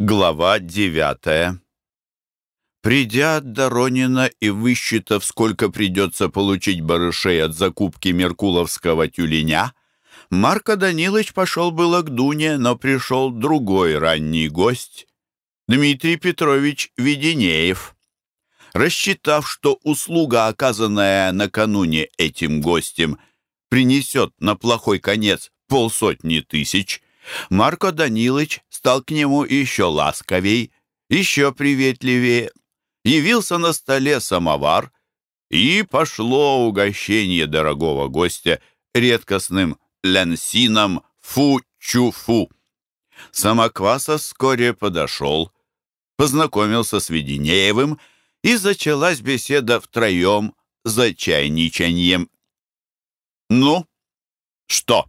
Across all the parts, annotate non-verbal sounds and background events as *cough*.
Глава девятая. Придя от Доронина и высчитав, сколько придется получить барышей от закупки меркуловского тюленя, Марко Данилович пошел было к Дуне, но пришел другой ранний гость, Дмитрий Петрович Веденеев. Рассчитав, что услуга, оказанная накануне этим гостем, принесет на плохой конец полсотни тысяч, Марко Данилович стал к нему еще ласковей, еще приветливее. Явился на столе самовар, и пошло угощение дорогого гостя редкостным ленсином фу-чу-фу. Самокваса вскоре подошел, познакомился с Веденеевым, и зачалась беседа втроем за чайничаньем. «Ну, что?»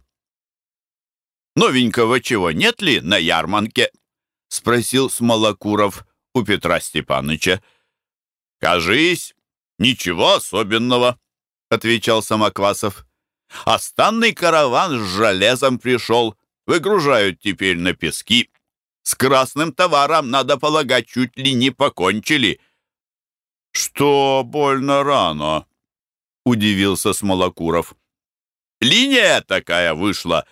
Новенького чего нет ли на ярманке?» — спросил Смолокуров у Петра Степаныча. «Кажись, ничего особенного», — отвечал Самоквасов. «Останный караван с железом пришел, выгружают теперь на пески. С красным товаром, надо полагать, чуть ли не покончили». «Что больно рано?» — удивился Смолокуров. «Линия такая вышла»,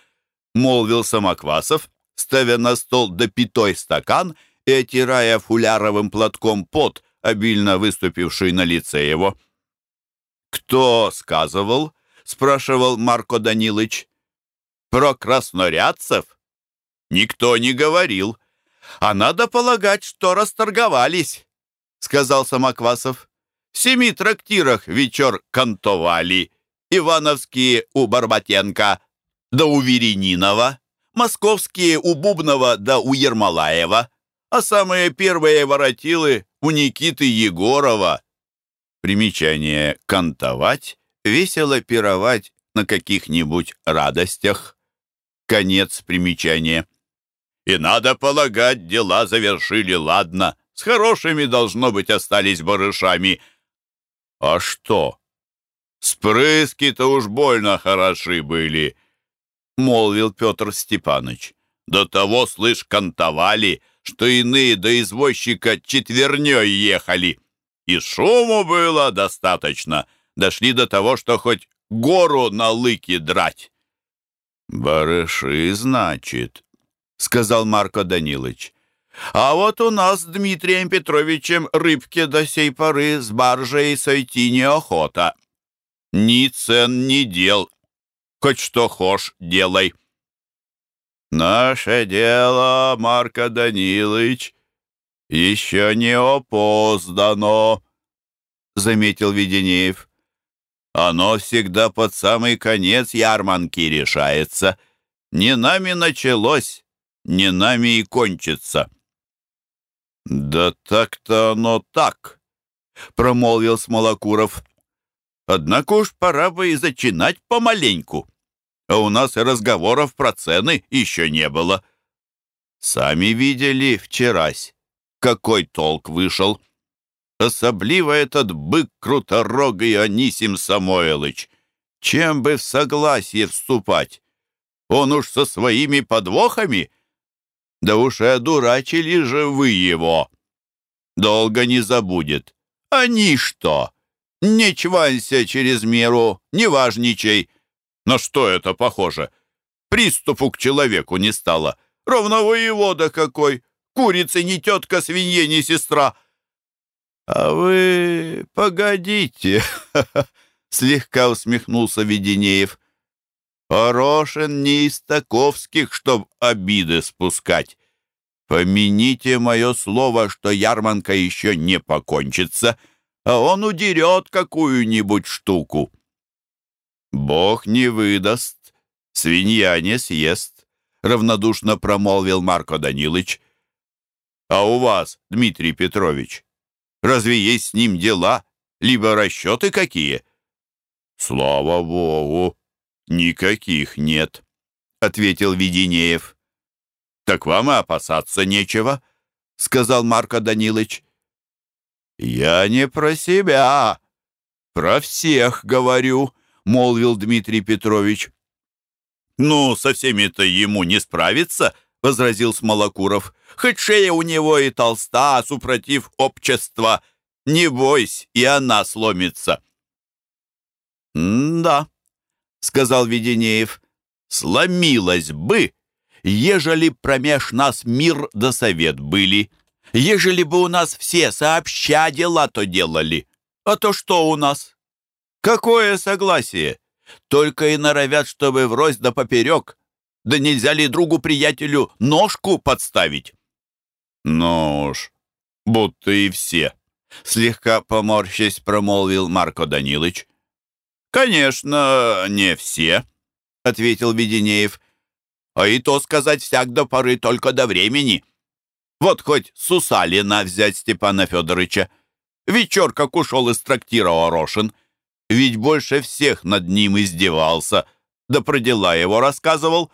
молвил Самоквасов, ставя на стол допитой стакан и отирая фуляровым платком пот, обильно выступивший на лице его. «Кто сказывал?» — спрашивал Марко Данилыч. «Про краснорядцев?» «Никто не говорил. А надо полагать, что расторговались», — сказал Самоквасов. «В семи трактирах вечер кантовали. Ивановские у Барбатенко, да у Веренинова, московские у Бубнова да у Ермолаева, а самые первые воротилы у Никиты Егорова. Примечание «кантовать», весело пировать на каких-нибудь радостях. Конец примечания. И надо полагать, дела завершили ладно. С хорошими, должно быть, остались барышами. А что? Спрыски-то уж больно хороши были. — молвил Петр Степанович. «До того, слышь, кантовали, что иные до извозчика четверней ехали. И шуму было достаточно. Дошли до того, что хоть гору на лыки драть». «Барыши, значит», — сказал Марко Данилович. «А вот у нас с Дмитрием Петровичем рыбки до сей поры с баржей сойти неохота. Ни цен, ни дел, Хоть что хошь, делай. Наше дело, Марко Данилович, еще не опоздано, заметил Веденеев. Оно всегда под самый конец ярманки решается. Не нами началось, не нами и кончится. «Да так-то оно так», — промолвил Смолокуров. Однако уж пора бы и зачинать помаленьку. А у нас и разговоров про цены еще не было. Сами видели вчерась, какой толк вышел. Особливо этот бык круторогый Анисим Самойлыч. Чем бы в согласие вступать? Он уж со своими подвохами? Да уж и одурачили же вы его. Долго не забудет. Они что? Не чванься через меру, не важничай. На что это похоже? Приступу к человеку не стало. Ровно воевода какой. Курица не тетка, свинье не сестра. А вы погодите, *laughs* слегка усмехнулся Веденеев. Порошин не из таковских, чтоб обиды спускать. Помяните мое слово, что ярманка еще не покончится — а он удерет какую-нибудь штуку. «Бог не выдаст, свинья не съест», — равнодушно промолвил Марко Данилович. «А у вас, Дмитрий Петрович, разве есть с ним дела, либо расчеты какие?» «Слава Богу, никаких нет», — ответил Веденеев. «Так вам и опасаться нечего», — сказал Марко Данилович. «Я не про себя, про всех говорю», — молвил Дмитрий Петрович. «Ну, со всеми-то ему не справиться», — возразил Смолокуров. «Хоть шея у него и толста, супротив общества. Не бойся, и она сломится». «Да», — сказал Веденеев, — «сломилась бы, ежели промеж нас мир да совет были, ежели бы у нас все сообща дела то делали. А то что у нас? Какое согласие? Только и норовят, чтобы врозь да поперек. Да нельзя ли другу-приятелю ножку подставить? Ну уж, будто и все. Слегка поморщись, промолвил Марко Данилович. «Конечно, не все», — ответил Веденеев. «А и то сказать всяк до поры только до времени. Вот хоть Сусалина взять Степана Федоровича. Вечер как ушел из трактира Орошин. Ведь больше всех над ним издевался, да про дела его рассказывал.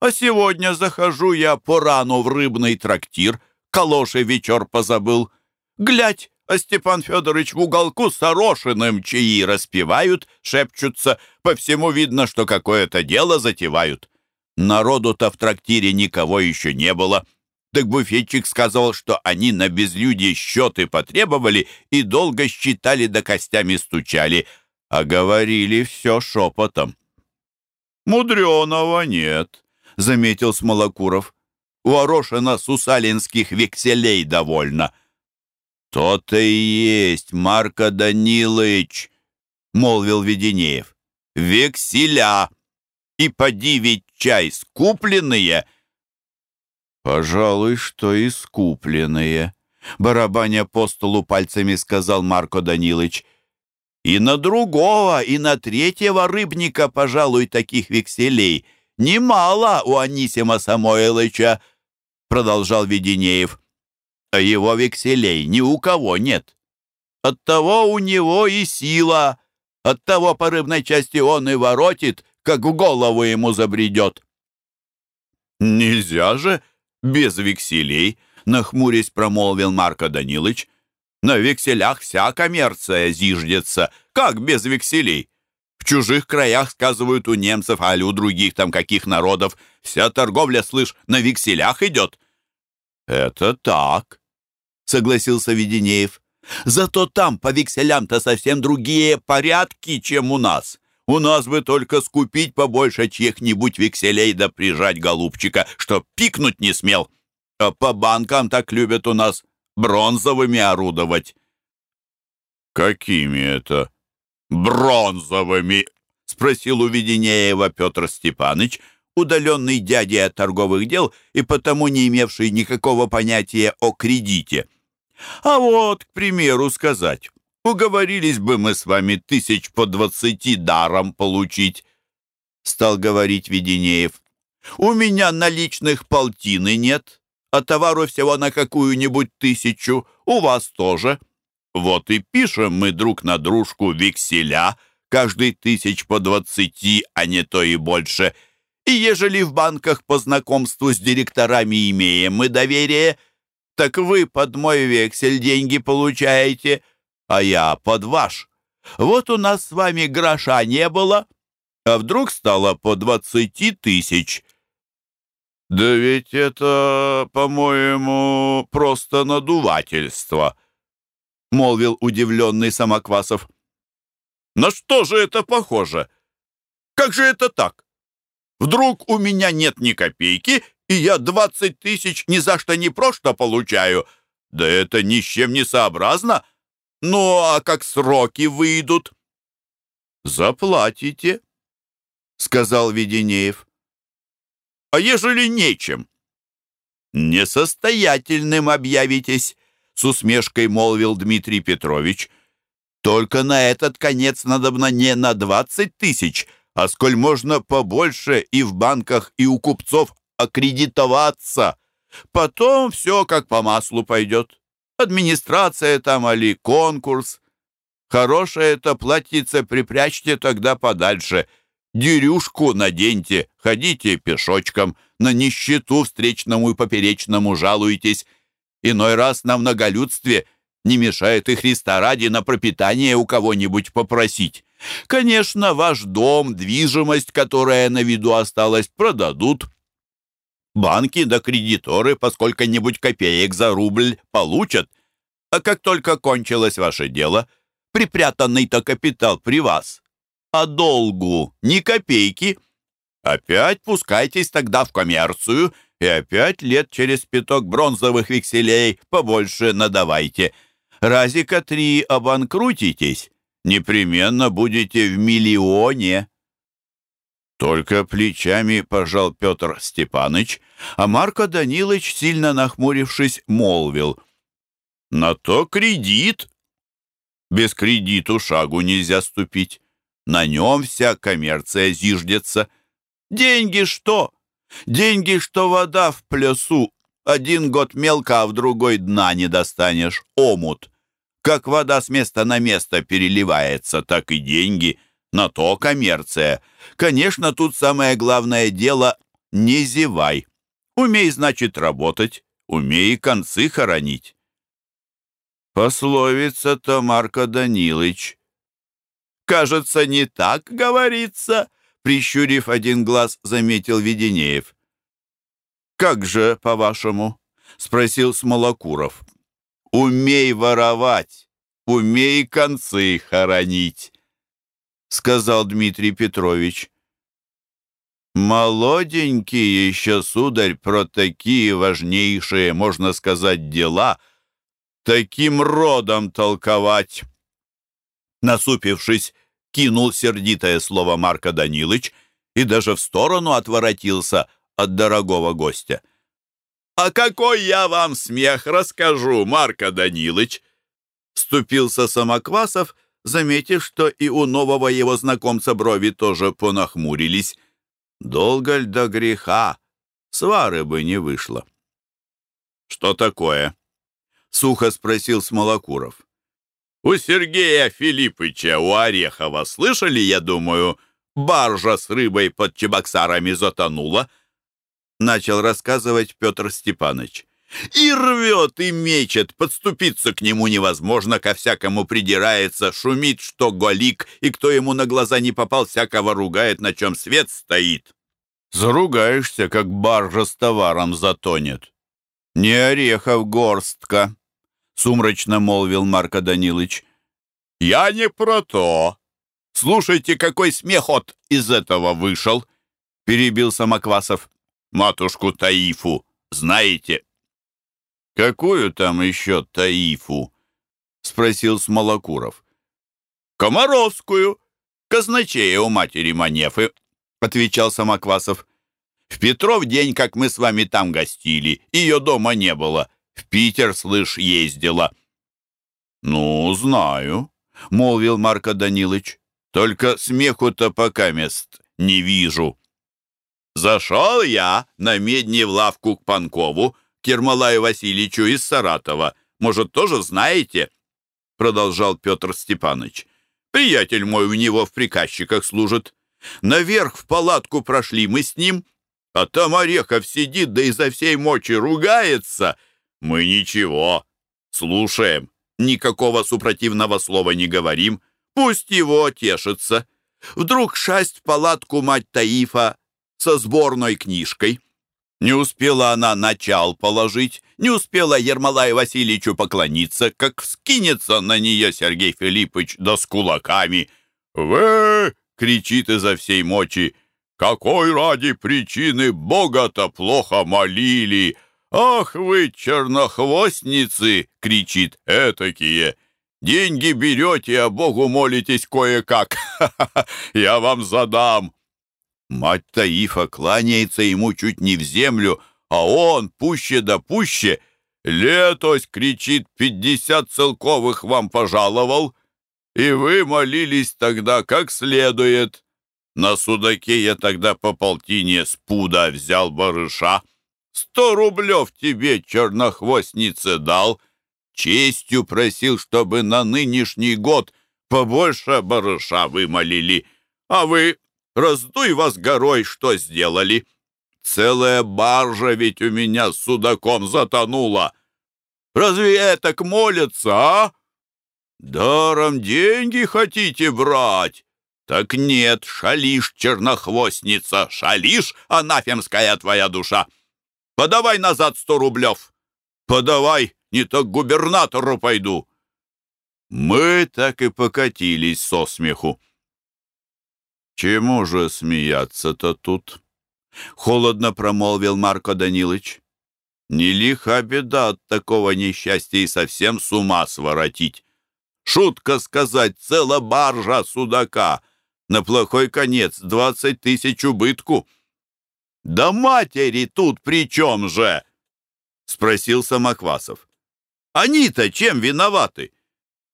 А сегодня захожу я по рану в рыбный трактир, калоши вечер позабыл. Глядь, а Степан Федорович в уголку с Орошиным чаи распевают, шепчутся. По всему видно, что какое-то дело затевают. Народу-то в трактире никого еще не было. Так буфетчик сказал, что они на безлюдье счеты потребовали и долго считали да костями стучали, а говорили все шепотом. «Мудреного нет», — заметил Смолокуров. «У Орошина сусалинских векселей довольно». «То-то и есть, Марко Данилович», — молвил Веденеев. «Векселя! И поди ведь чай скупленные!» «Пожалуй, что и скупленные», — барабаня по столу пальцами сказал Марко Данилович. «И на другого, и на третьего рыбника, пожалуй, таких векселей немало у Анисима Самойлыча», — продолжал Веденеев а его векселей ни у кого нет. Оттого у него и сила, оттого по рыбной части он и воротит, как в голову ему забредет. «Нельзя же без векселей», — нахмурясь промолвил Марко Данилович. «На векселях вся коммерция зиждется. Как без векселей? В чужих краях, сказывают, у немцев, а у других там каких народов, вся торговля, слышь, на векселях идет». «Это так», — согласился Веденеев. «Зато там по векселям-то совсем другие порядки, чем у нас. У нас бы только скупить побольше чьих-нибудь векселей да прижать голубчика, чтоб пикнуть не смел. А по банкам так любят у нас бронзовыми орудовать». «Какими это бронзовыми?» — спросил у Веденеева Петр Степаныч — удаленный дядя от торговых дел и потому не имевший никакого понятия о кредите. А вот, к примеру, сказать, уговорились бы мы с вами тысяч по двадцати даром получить, стал говорить Веденеев. У меня наличных полтины нет, а товару всего на какую-нибудь тысячу, у вас тоже. Вот и пишем мы друг на дружку векселя, каждый тысяч по двадцати, а не то и больше — и ежели в банках по знакомству с директорами имеем мы доверие, так вы под мой вексель деньги получаете, а я под ваш. Вот у нас с вами гроша не было, а вдруг стало по двадцати тысяч. Да ведь это, по-моему, просто надувательство, молвил удивленный Самоквасов. На что же это похоже? Как же это так? Вдруг у меня нет ни копейки, и я двадцать тысяч ни за что не просто получаю. Да это ни с чем не сообразно. Ну, а как сроки выйдут? Заплатите, сказал Веденеев. А ежели нечем? Несостоятельным объявитесь, с усмешкой молвил Дмитрий Петрович. Только на этот конец надобно не на двадцать тысяч, а сколь можно побольше и в банках, и у купцов аккредитоваться. Потом все как по маслу пойдет. Администрация там али конкурс. Хорошее это платьице припрячьте тогда подальше. Дерюшку наденьте, ходите пешочком, на нищету встречному и поперечному жалуйтесь. Иной раз на многолюдстве не мешает и Христа ради на пропитание у кого-нибудь попросить. Конечно, ваш дом, движимость, которая на виду осталась, продадут. Банки да кредиторы по сколько-нибудь копеек за рубль получат. А как только кончилось ваше дело, припрятанный-то капитал при вас. А долгу ни копейки. Опять пускайтесь тогда в коммерцию и опять лет через пяток бронзовых векселей побольше надавайте. Разика три обанкрутитесь, непременно будете в миллионе. Только плечами пожал Петр Степаныч, а Марко Данилович, сильно нахмурившись, молвил. «На то кредит. Без кредиту шагу нельзя ступить. На нем вся коммерция зиждется. Деньги что? Деньги, что вода в плесу. Один год мелко, а в другой дна не достанешь. Омут. Как вода с места на место переливается, так и деньги. На то коммерция. Конечно, тут самое главное дело — не зевай. Умей, значит, работать. Умей концы хоронить. Пословица-то, Марко Данилыч. Кажется, не так говорится, прищурив один глаз, заметил Веденеев. «Как же, по-вашему?» — спросил Смолокуров. «Умей воровать, умей концы хоронить», — сказал Дмитрий Петрович. «Молоденький еще, сударь, про такие важнейшие, можно сказать, дела, таким родом толковать». Насупившись, кинул сердитое слово Марка Данилыч и даже в сторону отворотился от дорогого гостя. «А какой я вам смех расскажу, Марка Данилыч!» Вступился Самоквасов, заметив, что и у нового его знакомца брови тоже понахмурились. «Долго ль до греха? Свары бы не вышло». «Что такое?» — сухо спросил Смолокуров. «У Сергея Филиппыча, у Орехова, слышали, я думаю, баржа с рыбой под чебоксарами затонула?» начал рассказывать Петр Степанович. И рвет, и мечет, подступиться к нему невозможно, ко всякому придирается, шумит, что голик, и кто ему на глаза не попал, всякого ругает, на чем свет стоит. Заругаешься, как баржа с товаром затонет. Не орехов горстка, сумрачно молвил Марко Данилович. Я не про то. Слушайте, какой смехот из этого вышел, перебил Самоквасов матушку Таифу знаете?» «Какую там еще Таифу?» — спросил Смолокуров. «Комаровскую, казначея у матери Манефы», — отвечал Самоквасов. «В Петров день, как мы с вами там гостили, ее дома не было. В Питер, слышь, ездила». «Ну, знаю», — молвил Марко Данилович. «Только смеху-то пока мест не вижу». Зашел я на медне в лавку к Панкову, к Ермолаю Васильевичу из Саратова. Может, тоже знаете?» Продолжал Петр Степанович. «Приятель мой у него в приказчиках служит. Наверх в палатку прошли мы с ним, а там Орехов сидит, да изо всей мочи ругается. Мы ничего, слушаем, никакого супротивного слова не говорим. Пусть его тешится. Вдруг шасть в палатку мать Таифа со сборной книжкой. Не успела она начал положить, не успела Ермолаю Васильевичу поклониться, как вскинется на нее Сергей Филиппович да с кулаками. «Вы!» — кричит изо всей мочи. «Какой ради причины Бога-то плохо молили! Ах вы, чернохвостницы!» — кричит этакие. «Деньги берете, а Богу молитесь кое-как! *laughs* Я вам задам! Мать Таифа кланяется ему чуть не в землю, а он, пуще да пуще, летось, кричит, пятьдесят целковых вам пожаловал, и вы молились тогда как следует. На судаке я тогда по полтине с пуда взял барыша. Сто рублев тебе, чернохвостнице, дал. Честью просил, чтобы на нынешний год побольше барыша вымолили. А вы Раздуй вас горой, что сделали? Целая баржа ведь у меня с судаком затонула. Разве это к молятся, а? Даром деньги хотите брать? Так нет, шалишь, чернохвостница, шалишь, анафемская твоя душа. Подавай назад сто рублев! Подавай, не то к губернатору пойду!» Мы так и покатились со смеху. «Чему же смеяться-то тут?» — холодно промолвил Марко Данилович. «Не лиха беда от такого несчастья и совсем с ума своротить. Шутка сказать, цела баржа судака. На плохой конец двадцать тысяч убытку». «Да матери тут при чем же?» — спросил Самоквасов. «Они-то чем виноваты?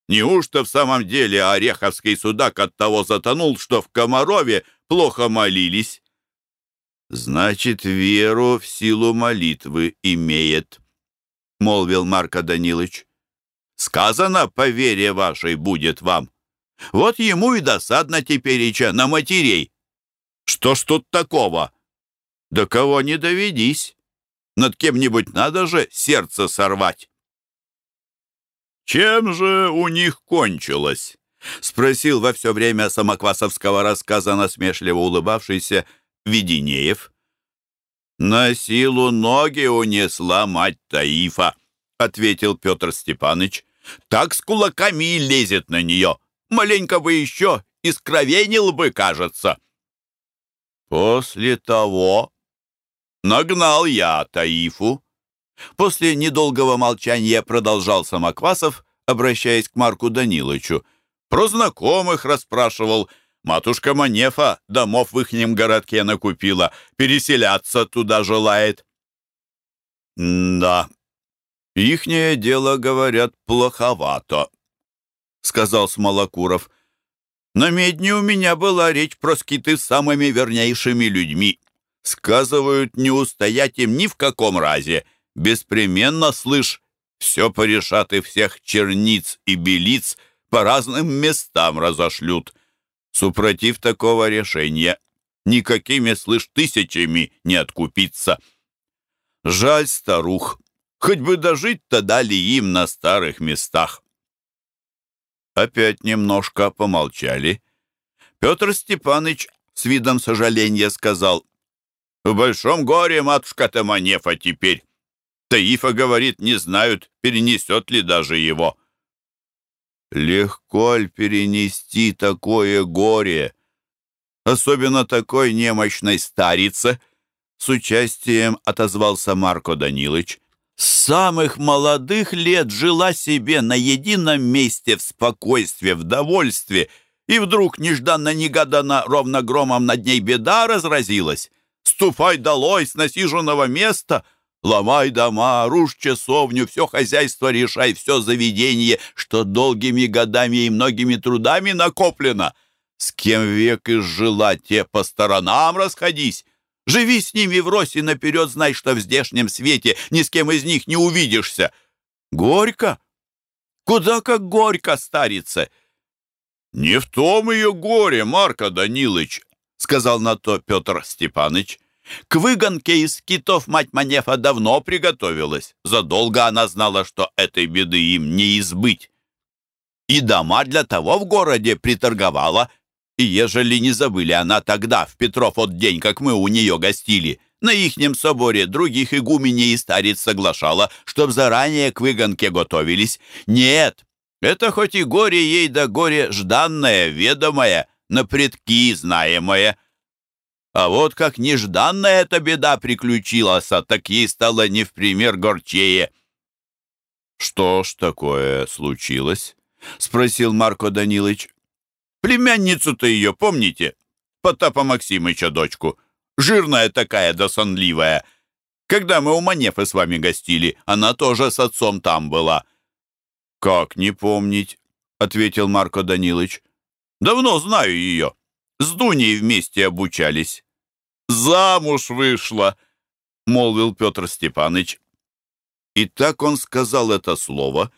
Неужто в самом деле Ореховский судак от того затонул, что в Комарове плохо молились?» «Значит, веру в силу молитвы имеет», — молвил Марко Данилович. «Сказано, по вере вашей будет вам. Вот ему и досадно тепереча на матерей. Что ж тут такого? До кого не доведись. Над кем-нибудь надо же сердце сорвать». «Чем же у них кончилось?» — спросил во все время самоквасовского рассказа насмешливо улыбавшийся Веденеев. «На силу ноги унесла мать Таифа», — ответил Петр Степаныч. «Так с кулаками и лезет на нее. Маленько бы еще искровенил бы, кажется». «После того нагнал я Таифу», После недолгого молчания продолжал Самоквасов, обращаясь к Марку Даниловичу. Про знакомых расспрашивал. Матушка Манефа домов в ихнем городке накупила. Переселяться туда желает. «Да, ихнее дело, говорят, плоховато», — сказал Смолокуров. «На медне у меня была речь про скиты с самыми вернейшими людьми. Сказывают, не устоять им ни в каком разе беспременно, слышь, все порешат и всех черниц и белиц по разным местам разошлют. Супротив такого решения никакими, слышь, тысячами не откупиться. Жаль старух, хоть бы дожить-то дали им на старых местах. Опять немножко помолчали. Петр Степаныч с видом сожаления сказал, «В большом горе матушка-то Манефа теперь. Таифа говорит, не знают, перенесет ли даже его. Легко ли перенести такое горе? Особенно такой немощной старице? С участием отозвался Марко Данилович. С самых молодых лет жила себе на едином месте в спокойствии, в довольстве, и вдруг нежданно-негаданно ровно громом над ней беда разразилась. «Ступай долой с насиженного места!» Ломай дома, рушь часовню, все хозяйство решай, все заведение, что долгими годами и многими трудами накоплено. С кем век изжила, те по сторонам расходись. Живи с ними в росе наперед, знай, что в здешнем свете ни с кем из них не увидишься. Горько? Куда как горько, старица? Не в том ее горе, Марко Данилыч, сказал на то Петр Степаныч. К выгонке из китов мать Манефа давно приготовилась. Задолго она знала, что этой беды им не избыть. И дома для того в городе приторговала. И ежели не забыли она тогда, в Петров от день, как мы у нее гостили, на ихнем соборе других игуменей и старец соглашала, чтоб заранее к выгонке готовились. Нет, это хоть и горе ей да горе жданное, ведомое, на предки знаемое. А вот как нежданно эта беда приключилась, а так ей стало не в пример горчее. «Что ж такое случилось?» — спросил Марко Данилович. «Племянницу-то ее помните? Потапа Максимыча дочку. Жирная такая да сонливая. Когда мы у Манефы с вами гостили, она тоже с отцом там была». «Как не помнить?» — ответил Марко Данилович. «Давно знаю ее. С Дуней вместе обучались. Замуж вышла, молвил Петр Степаныч. И так он сказал это слово,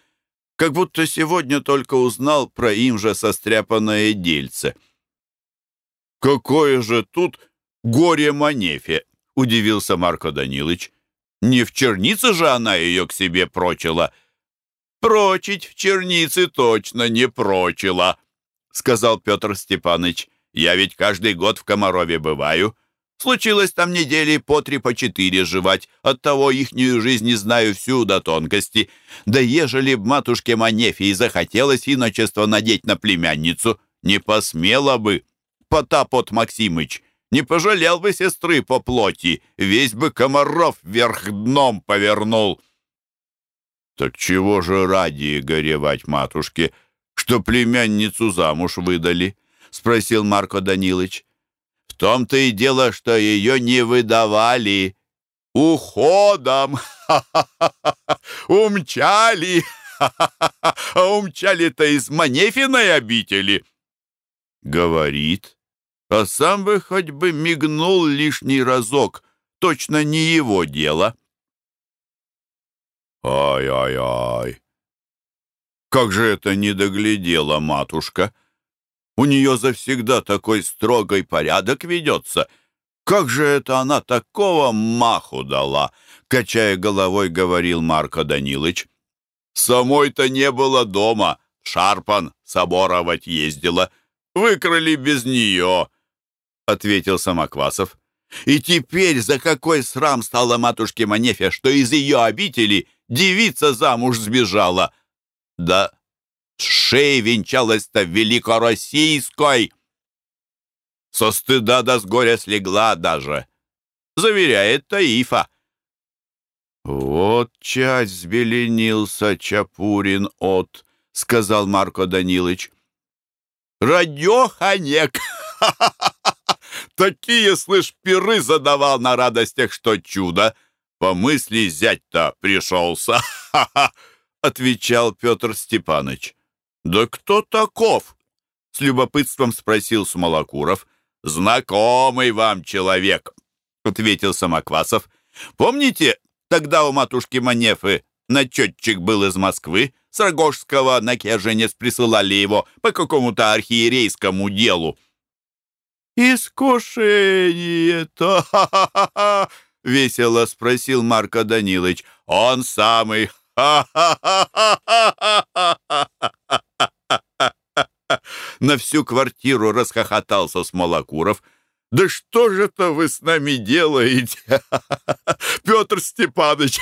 как будто сегодня только узнал про им же состряпанное дельце. «Какое же тут горе Манефе!» — удивился Марко Данилович. «Не в чернице же она ее к себе прочила?» «Прочить в чернице точно не прочила», — сказал Петр Степаныч. Я ведь каждый год в Комарове бываю. Случилось там недели по три, по четыре жевать. Оттого ихнюю жизнь не знаю всю до тонкости. Да ежели б матушке Манефии захотелось иночество надеть на племянницу, не посмела бы. Потап от Максимыч не пожалел бы сестры по плоти, весь бы комаров вверх дном повернул. Так чего же ради горевать матушке, что племянницу замуж выдали? Спросил Марко Данилович. В том-то и дело, что ее не выдавали. Уходом! *laughs* Умчали! *laughs* Умчали-то из Манефиной обители. Говорит, а сам бы хоть бы мигнул лишний разок. Точно не его дело. Ай-ай-ай. Как же это не доглядела матушка? У нее завсегда такой строгой порядок ведется. Как же это она такого маху дала? Качая головой, говорил Марко Данилыч. Самой-то не было дома. Шарпан соборовать ездила. Выкрали без нее, — ответил Самоквасов. И теперь за какой срам стала матушке Манефе, что из ее обители девица замуж сбежала? Да с шеей венчалась-то великороссийской. Со стыда до с горя слегла даже, заверяет Таифа. «Вот часть взбеленился Чапурин от», — сказал Марко Данилович. «Радеханек! *laughs* Такие, слышь, пиры задавал на радостях, что чудо! По мысли зять-то пришелся!» *laughs* — отвечал Петр Степаныч. «Да кто таков?» — с любопытством спросил Смолокуров. «Знакомый вам человек», — ответил Самоквасов. «Помните, тогда у матушки Манефы начетчик был из Москвы, с Рогожского на Керженец присылали его по какому-то архиерейскому делу?» «Искушение-то!» *laughs* — весело спросил Марко Данилович. «Он самый! Ха-ха-ха-ха-ха-ха!» На всю квартиру расхохотался Смолокуров. «Да что же это вы с нами делаете, *laughs* Петр Степанович?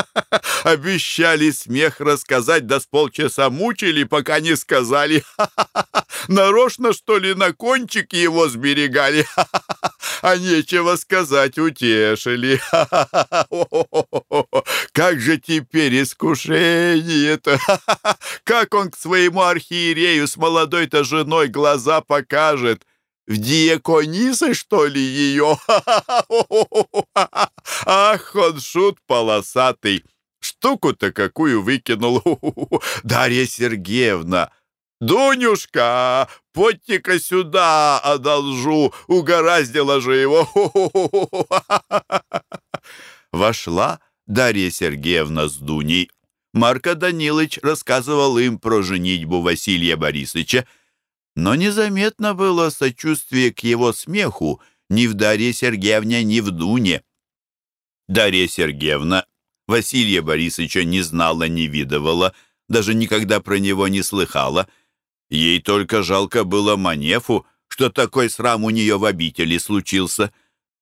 *laughs* Обещали смех рассказать, да с полчаса мучили, пока не сказали. *laughs* Нарочно, что ли, на кончик его сберегали? А нечего сказать, утешили. Как же теперь искушение-то? Как он к своему архиерею с молодой-то женой глаза покажет? В диаконисы, что ли, ее? *laughs* Ах, он шут полосатый. Штуку-то какую выкинул. *laughs* Дарья Сергеевна, «Дунюшка, подти-ка сюда одолжу, угораздило же его!» *laughs* Вошла Дарья Сергеевна с Дуней. Марко Данилович рассказывал им про женитьбу Василия Борисовича, но незаметно было сочувствие к его смеху ни в Дарье Сергеевне, ни в Дуне. Дарья Сергеевна Василия Борисовича не знала, не видывала, даже никогда про него не слыхала. Ей только жалко было Манефу, что такой срам у нее в обители случился.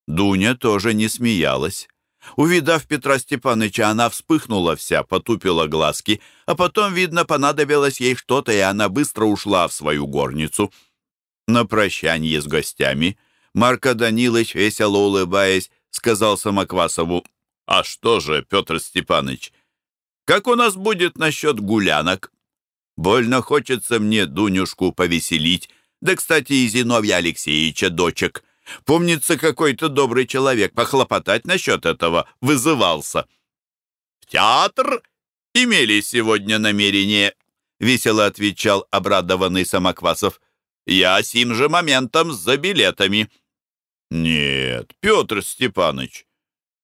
Дуня тоже не смеялась. Увидав Петра Степаныча, она вспыхнула вся, потупила глазки, а потом, видно, понадобилось ей что-то, и она быстро ушла в свою горницу. На прощание с гостями Марко Данилович, весело улыбаясь, сказал Самоквасову, «А что же, Петр Степаныч, как у нас будет насчет гулянок? Больно хочется мне Дунюшку повеселить, да, кстати, и Зиновья Алексеевича дочек». Помнится, какой-то добрый человек похлопотать насчет этого вызывался. «В театр имели сегодня намерение», — весело отвечал обрадованный Самоквасов. «Я сим же моментом за билетами». «Нет, Петр Степанович,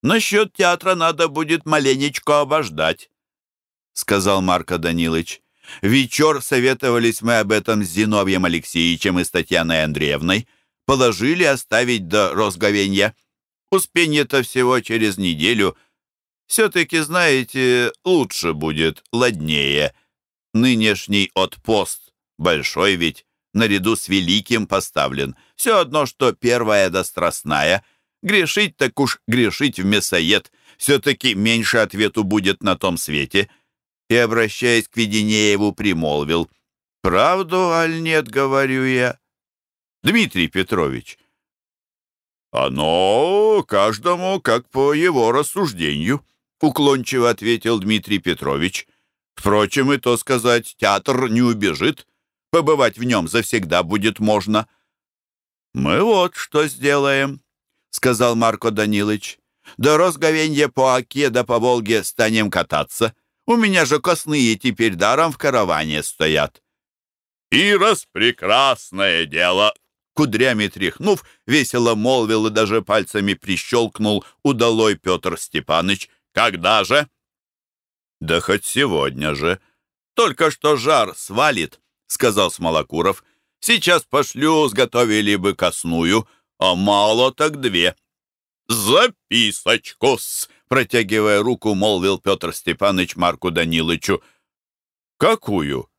насчет театра надо будет маленечко обождать», — сказал Марко Данилович. «Вечер советовались мы об этом с Зиновьем Алексеевичем и с Татьяной Андреевной» положили оставить до розговенья. Успенье-то всего через неделю. Все-таки, знаете, лучше будет, ладнее. Нынешний отпост, большой ведь, наряду с великим поставлен. Все одно, что первая да. Грешить так уж грешить в мясоед. Все-таки меньше ответу будет на том свете. И, обращаясь к Веденееву, примолвил. «Правду, аль нет, говорю я?» «Дмитрий Петрович». «Оно каждому как по его рассуждению», — уклончиво ответил Дмитрий Петрович. «Впрочем, и то сказать, театр не убежит. Побывать в нем завсегда будет можно». «Мы вот что сделаем», — сказал Марко Данилович. «До Росговенья по Оке да по Волге станем кататься. У меня же косные теперь даром в караване стоят». «И распрекрасное дело!» Кудрями тряхнув, весело молвил и даже пальцами прищелкнул удалой Петр Степаныч. «Когда же?» «Да хоть сегодня же. Только что жар свалит», — сказал Смолокуров. Сейчас пошлю, сготовили бы косную, а мало так две». «Записочку-с!» протягивая руку, молвил Петр Степанович Марку Данилычу. «Какую?»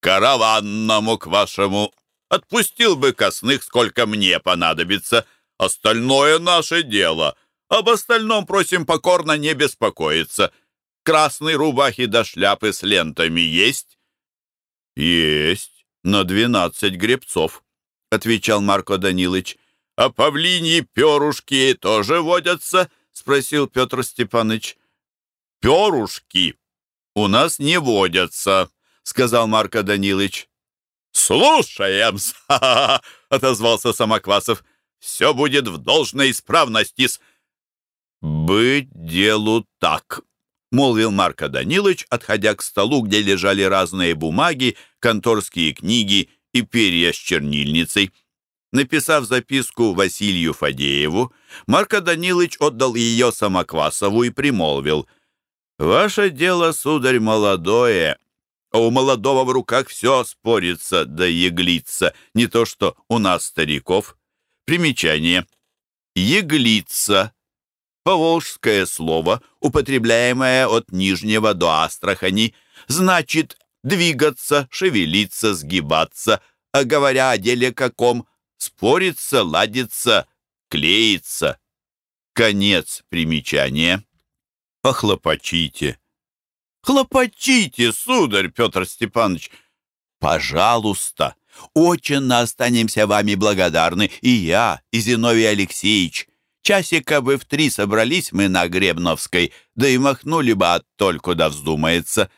«Караванному к вашему. Отпустил бы косных, сколько мне понадобится. Остальное наше дело. Об остальном просим покорно не беспокоиться. Красные рубахи до шляпы с лентами есть?» «Есть» на двенадцать гребцов», — отвечал Марко Данилович. «А павлиньи перушки тоже водятся?» — спросил Петр Степанович. «Перушки у нас не водятся», — сказал Марко Данилович. «Слушаем!» *laughs* — отозвался Самоквасов. «Все будет в должной исправности с...» «Быть делу так», — молвил Марко Данилович, отходя к столу, где лежали разные бумаги, конторские книги и перья с чернильницей. Написав записку Василию Фадееву, Марко Данилович отдал ее Самоквасову и примолвил. «Ваше дело, сударь, молодое, а у молодого в руках все спорится да еглится, не то что у нас, стариков». Примечание. «Еглица» Поволжское слово, употребляемое от Нижнего до Астрахани, значит двигаться, шевелиться, сгибаться, а говоря о деле каком, спориться, ладиться, клеиться. Конец примечания. Похлопочите. Хлопочите, сударь Петр Степанович. Пожалуйста. Очень останемся вами благодарны и я, и Зиновий Алексеевич. Часика бы в три собрались мы на Гребновской, да и махнули бы оттоль, куда вздумается.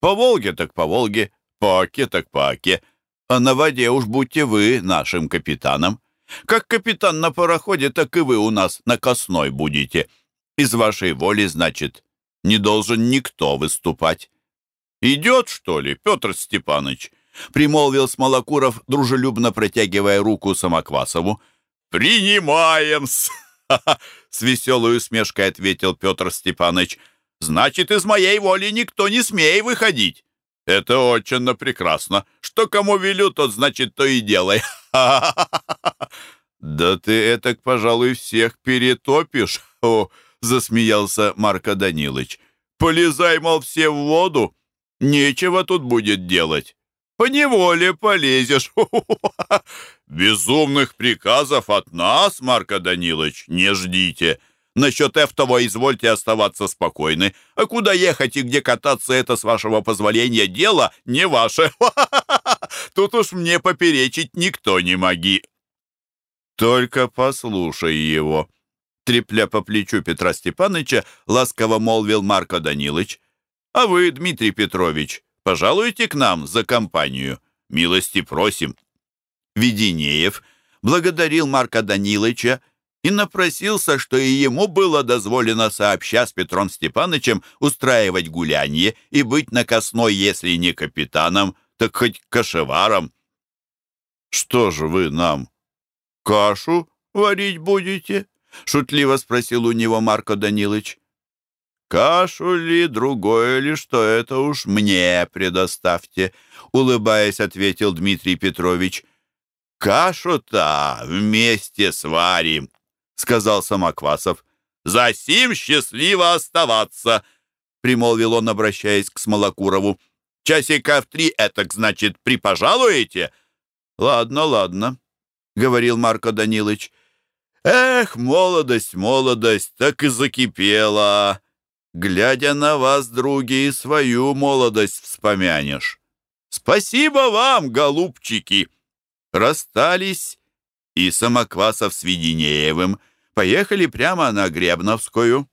По Волге так по Волге, по Оке так по Оке. А на воде уж будьте вы нашим капитаном. Как капитан на пароходе, так и вы у нас на косной будете. Из вашей воли, значит, не должен никто выступать. «Идет, что ли, Петр Степанович?» — примолвил Смолокуров, дружелюбно протягивая руку Самоквасову. «Принимаем-с!» С веселой усмешкой ответил Петр Степанович. «Значит, из моей воли никто не смей выходить». «Это очень прекрасно. Что кому велю, тот, значит, то и делай». «Да ты это, пожалуй, всех перетопишь», — засмеялся Марко Данилович. «Полезай, мол, все в воду. Нечего тут будет делать. По неволе полезешь. *laughs* Безумных приказов от нас, Марко Данилович, не ждите. Насчет Эфтова извольте оставаться спокойны. А куда ехать и где кататься, это, с вашего позволения, дело не ваше. *laughs* Тут уж мне поперечить никто не моги. Только послушай его. Трепля по плечу Петра Степановича, ласково молвил Марко Данилович. А вы, Дмитрий Петрович, Пожалуйте к нам за компанию. Милости просим». Веденеев благодарил Марка Данилыча и напросился, что и ему было дозволено сообща с Петром Степановичем устраивать гулянье и быть на косной, если не капитаном, так хоть кошеваром. «Что же вы нам, кашу варить будете?» — шутливо спросил у него Марко Данилович. «Кашу ли, другое ли, что это уж мне предоставьте», — улыбаясь, ответил Дмитрий Петрович. «Кашу-то вместе сварим», — сказал Самоквасов. «За сим счастливо оставаться», — примолвил он, обращаясь к Смолокурову. «Часика в три этак, значит, припожалуете?» «Ладно, ладно», — говорил Марко Данилович. Эх, молодость, молодость, так и закипела. Глядя на вас, други, свою молодость вспомянешь. Спасибо вам, голубчики. Расстались, и Самоквасов с Веденеевым поехали прямо на Гребновскую.